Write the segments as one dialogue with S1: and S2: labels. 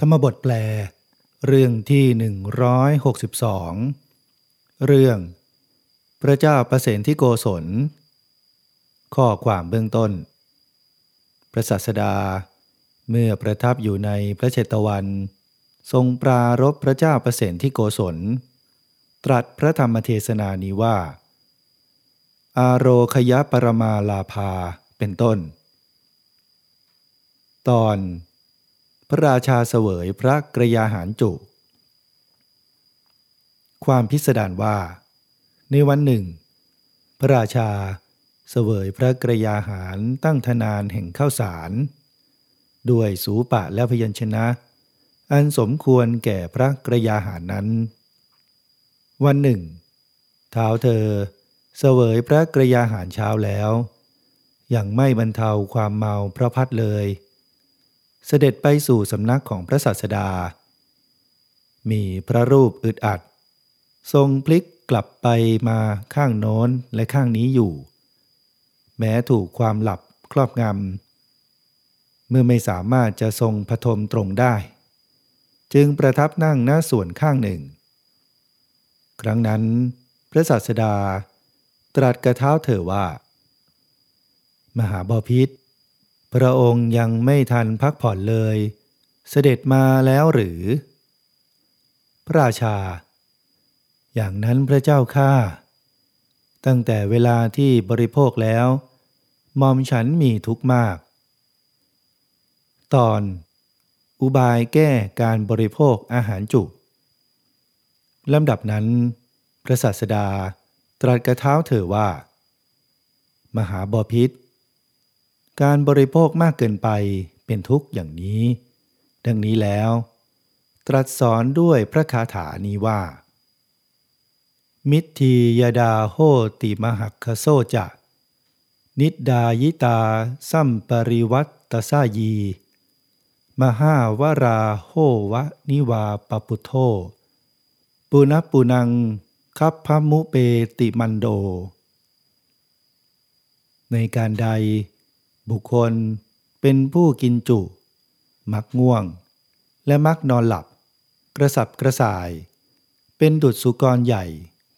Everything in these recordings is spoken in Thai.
S1: ธรรมบทแปล เรื่องที่ 162 เรื่อง พระเจ้าประเสนที่โกศล ข้อความเบื้องต้น พระสัสดา เมื่อประทับอยู่ในพระเชตวัน ทรงปรารบพระเจ้าประเสนที่โกศล ตรัสพระธรรมเทศนานี้ว่า อาโรคยะปรมาลาภาเป็นต้น ตอน ระราชาเสวยพระกระยาหารจุ ความพิสดารว่า ในวันหนึ่ง พระราชาเสวยพระกระยาหารตั้งธนานแห่งข้าวสารด้วยสูปะและพยัญชนะ อันสมควรแก่พระกระยาหารนั้น วันหนึ่งเท้าเธอเสวยพระกระยาหารเช้าแล้ว ยังไม่บรรเทาความเมาพระพัดเลย เสด็จไปสู่สำนักของพระศาสดา มีพระรูปอึดอัด ทรงพลิกกลับไปมาข้างโน้นและข้างนี้อยู่ แม้ถูกความหลับครอบงำ เมื่อไม่สามารถจะทรงพทมตรงได้ จึงประทับนั่งหน้าส่วนข้างหนึ่ง ครั้งนั้น พระศาสดาตรัสกระเท้าเถอว่า มหาบาพิษ พระองค์ยังไม่ทันพักผ่อนเลย เสด็จมาแล้วหรือ พระราชา อย่างนั้นพระเจ้าข้าตั้งแต่เวลาที่บริโภคแล้วมอมฉันมีทุกข์มาก ตอน อุบายแก้การบริโภคอาหารจุลำดับนั้น พระศาสดาตรัสกระเท้าเถอว่า มหาบอพิษ การบริโภคมากเกินไปเป็นทุกข์อย่างนี้ ดังนี้แล้ว ตรัสสอนด้วยพระคาถานี้ว่า มิทียดาโหติมหักคโซจะนิดายิตา สัมปริวัตตสายี มหาวราโหวะนิวาปปุโทปุณปุนังคัพพมุเปติมันโด ในการใด บุคคลเป็นผู้กินจุ มักง่วง และมักนอนหลับ กระสับกระส่าย เป็นดุจสุกรใหญ่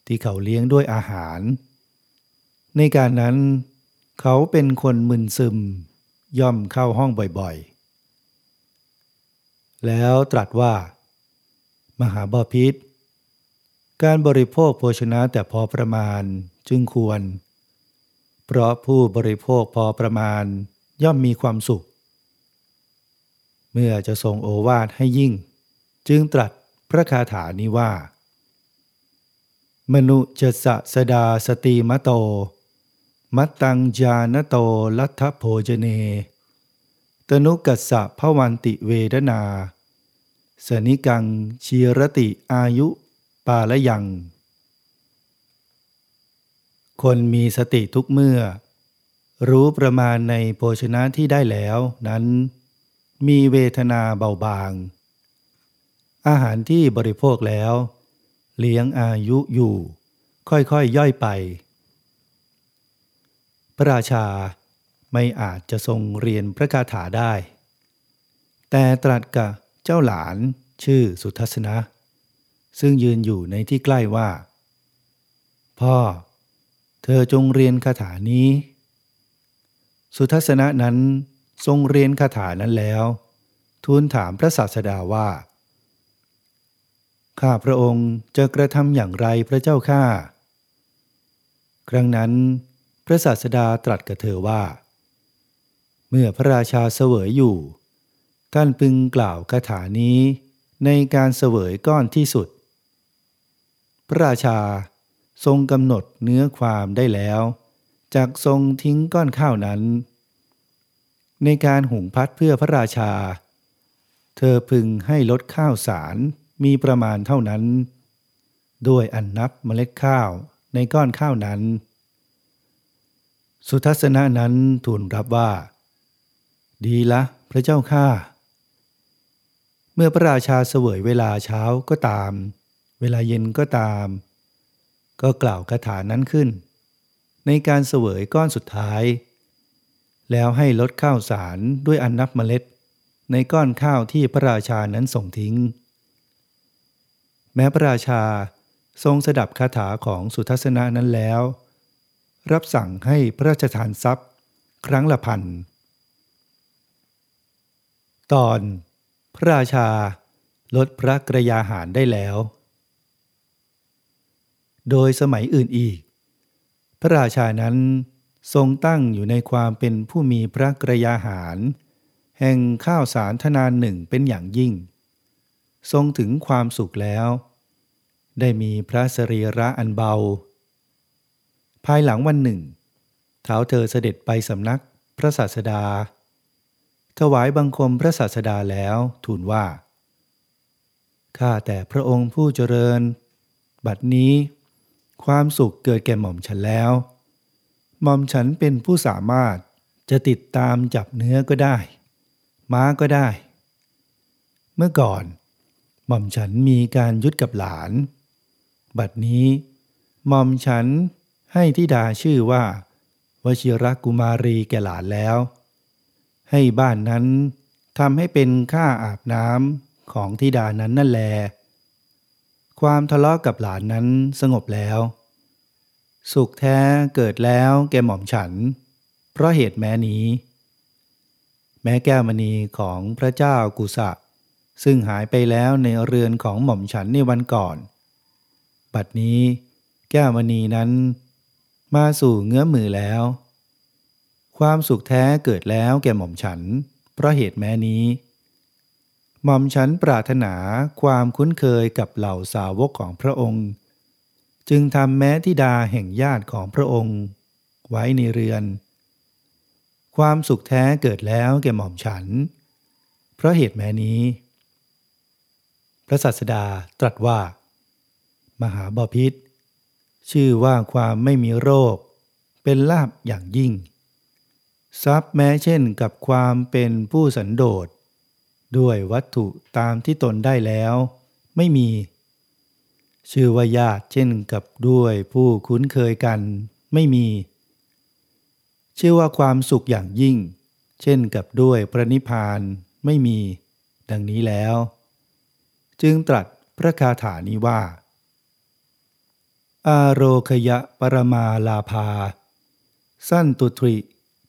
S1: ที่เขาเลี้ยงด้วยอาหาร ในการนั้น เขาเป็นคนมึนซึม ย่อมเข้าห้องบ่อยๆ แล้วตรัสว่า มหาบาพิษการบริโภคโภชนะแต่พอประมาณจึงควร เพราะผู้บริโภคพอประมาณย่อมมีความสุข เมื่อจะทรงโอวาทให้ยิ่ง จึงตรัสพระคาถานี้ว่า มนุจะสะสดาสติมโต มัตตังจานโตลัทธโภจเน ตนุกัสสะพวันติเวดนา สนิกังชีรติอายุปาละยัง คนมีสติทุกเมื่อ รู้ประมาณในโภชนะที่ได้แล้วนั้น มีเวทนาเบาบาง อาหารที่บริโภคแล้ว เลี้ยงอายุอยู่ ค่อยๆยย่อยไป พระราชาไม่อาจจะทรงเรียนพระคาถาได้ แต่ตรัสกับเจ้าหลานชื่อสุทัศนะ ซึ่งยืนอยู่ในที่ใกล้ว่า พ่อ เธอจงเรียนคาถานี้ สุทัศนะนั้นทรงเรียนคาถานั้นแล้ว ทูลถามพระศาสดาว่า ข้าพระองค์จะกระทำอย่างไรพระเจ้าข้า ครั้งนั้น พระศาสดาตรัสกับเธอว่า เมื่อพระราชาเสวยอยู่ ท่านพึงกล่าวคาถานี้ในการเสวยก้อนที่สุด พระราชา ทรงกำหนดเนื้อความได้แล้วจากทรงทิ้งก้อนข้าวนั้น ในการหุงพัดเพื่อพระราชา เธอพึงให้ลดข้าวสารมีประมาณเท่านั้น ด้วยอันนับเมล็ดข้าวในก้อนข้าวนั้น สุทัศนะนั้นทูลรับว่า ดีละพระเจ้าข้าเมื่อพระราชาเสวยเวลาเช้าก็ตาม เวลาเย็นก็ตาม ก็กล่าวคาถานั้นขึ้น ในการเสวยก้อนสุดท้าย แล้วให้ลดข้าวสารด้วยอันนับเมล็ด ในก้อนข้าวที่พระราชานั้นส่งทิ้ง แม้พระราชาทรงสดับคาถาของสุทัศนะนั้นแล้ว รับสั่งให้พระราชทานทรัพย์ ครั้งละพันตอน พระราชาลดพระกระยาหารได้แล้ว โดยสมัยอื่นอีก พระราชานั้นทรงตั้งอยู่ในความเป็นผู้มีพระกระยาหาร แห่งข้าวสารทนานหนึ่งเป็นอย่างยิ่ง ทรงถึงความสุขแล้ว ได้มีพระสรีระอันเบา ภายหลังวันหนึ่ง เท้าเธอเสด็จไปสำนักพระศาสดา ถวายบังคมพระศาสดาแล้วทูลว่า ข้าแต่พระองค์ผู้เจริญ บัดนี้ ความสุขเกิดแก่หม่อมฉันแล้ว หม่อมฉันเป็นผู้สามารถจะติดตามจับเนื้อก็ได้ ม้าก็ได้ เมื่อก่อน หม่อมฉันมีการยุดกับหลาน บัดนี้ หม่อมฉันให้ทิดาชื่อว่าวชิรกุมารีแก่หลานแล้ว ให้บ้านนั้นทำให้เป็นค่าอาบน้ำของทิดานั้นนั่นแล ความทะเลาะกับหลานนั้นสงบแล้ว สุขแท้เกิดแล้วแกหม่อมฉัน เพราะเหตุแม้นี้ แม้แก้วมณีของพระเจ้ากุสะ ซึ่งหายไปแล้วในเรือนของหม่อมฉันในวันก่อน บัดนี้แก้วมณีนั้น มาสู่เงื้อมือแล้ว ความสุขแท้เกิดแล้วแก่หม่อมฉัน เพราะเหตุแม้นี้ หม่อมฉันปรารถนาความคุ้นเคยกับเหล่าสาวกของพระองค์ จึงทำแม้ทิดาแห่งญาติของพระองค์ ไว้ในเรือน ความสุขแท้เกิดแล้วแก่หม่อมฉัน เพราะเหตุแม้นี้ พระสัสดาตรัสว่า มหาบาพิษชื่อว่าความไม่มีโรค เป็นลาบอย่างยิ่ง ทรัพย์แม้เช่นกับความเป็นผู้สันโดษ ด้วยวัตถุตามที่ตนได้แล้ว ไม่มี ชื่อว่าญาติเช่นกับด้วยผู้คุ้นเคยกัน ไม่มี ชื่อว่าความสุขอย่างยิ่ง เช่นกับด้วยพระนิพพานไม่มี ดังนี้แล้ว จึงตรัสพระคาถานี้ว่า อาโรคยะปรมาลาภา สั้นตุตริ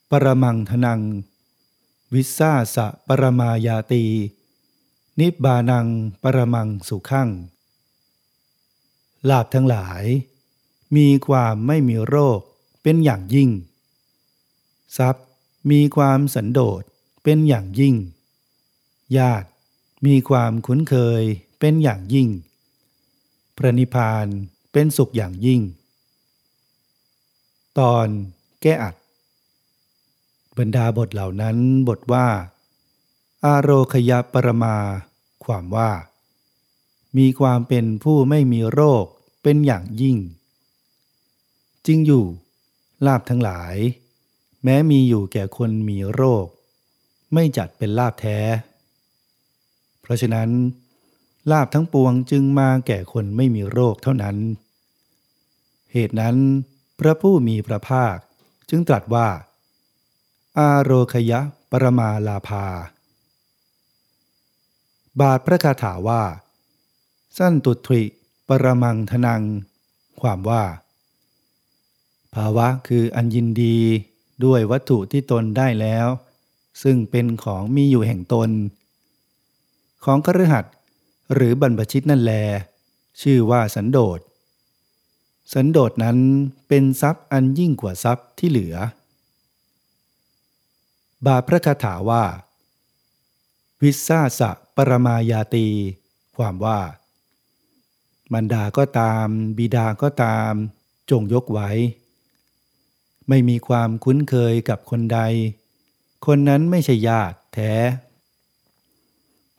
S1: ปรมังทนัง วิสาสะปรมายาตี นิบานังปรมังสุขังลาบทั้งหลาย มีความไม่มีโรคเป็นอย่างยิ่ง ทรัพย์มีความสันโดษเป็นอย่างยิ่ง ญาติมีความคุ้นเคยเป็นอย่างยิ่ง พระนิพพานเป็นสุขอย่างยิ่ง ตอนแก้อัด บรรดาบทเหล่านั้นบทว่า อาโรคยปรมา ความว่า มีความเป็นผู้ไม่มีโรคเป็นอย่างยิ่ง จริงอยู่ ลาบทั้งหลาย แม้มีอยู่แก่คนมีโรค ไม่จัดเป็นลาบแท้ เพราะฉะนั้น ลาบทั้งปวงจึงมาแก่คนไม่มีโรคเท่านั้น เหตุนั้น พระผู้มีพระภาคจึงตรัสว่า อาโรคยะปรมาลาภา บาทพระคาถาว่า สั้นตุตริปรมังทนัง ความว่า ภาวะคืออันยินดีด้วยวัตถุที่ตนได้แล้ว ซึ่งเป็นของมีอยู่แห่งตน ของคฤหัสถ์หรือบรรพชิตนั่นแล ชื่อว่าสันโดษสันโดษนั้นเป็นทรัพย์อันยิ่งกว่าทรัพย์ที่เหลือ บาพระคาถาว่า วิสาสะปรมายาตี ความว่า มันดาก็ตาม บิดาก็ตาม จงยกไว้ ไม่มีความคุ้นเคยกับคนใด คนนั้นไม่ใช่ญาติแท้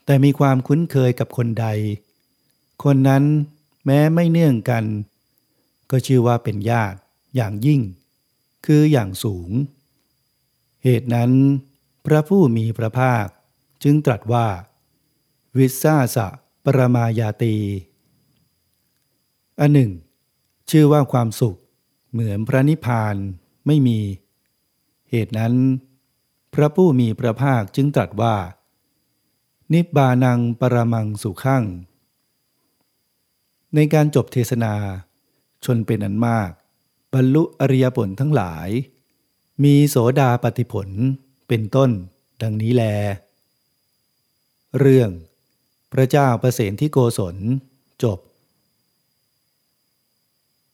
S1: แต่มีความคุ้นเคยกับคนใด คนนั้นแม้ไม่เนื่องกัน ก็ชื่อว่าเป็นญาติอย่างยิ่ง คืออย่างสูง เหตุนั้น พระผู้มีพระภาคจึงตรัสว่า วิสาสะปรมายาตีอันหนึ่ง ชื่อว่าความสุขเหมือนพระนิพพานไม่มี เหตุนั้น พระผู้มีพระภาคจึงตรัสว่า นิบานังปรมังสุขังในการจบเทศนา ชนเป็นอันมาก บรรลุอริยผลทั้งหลาย มีโสดาปฏิผลเป็นต้น ดังนี้แล เรื่อง พระเจ้าประเสนที่โกศลจบ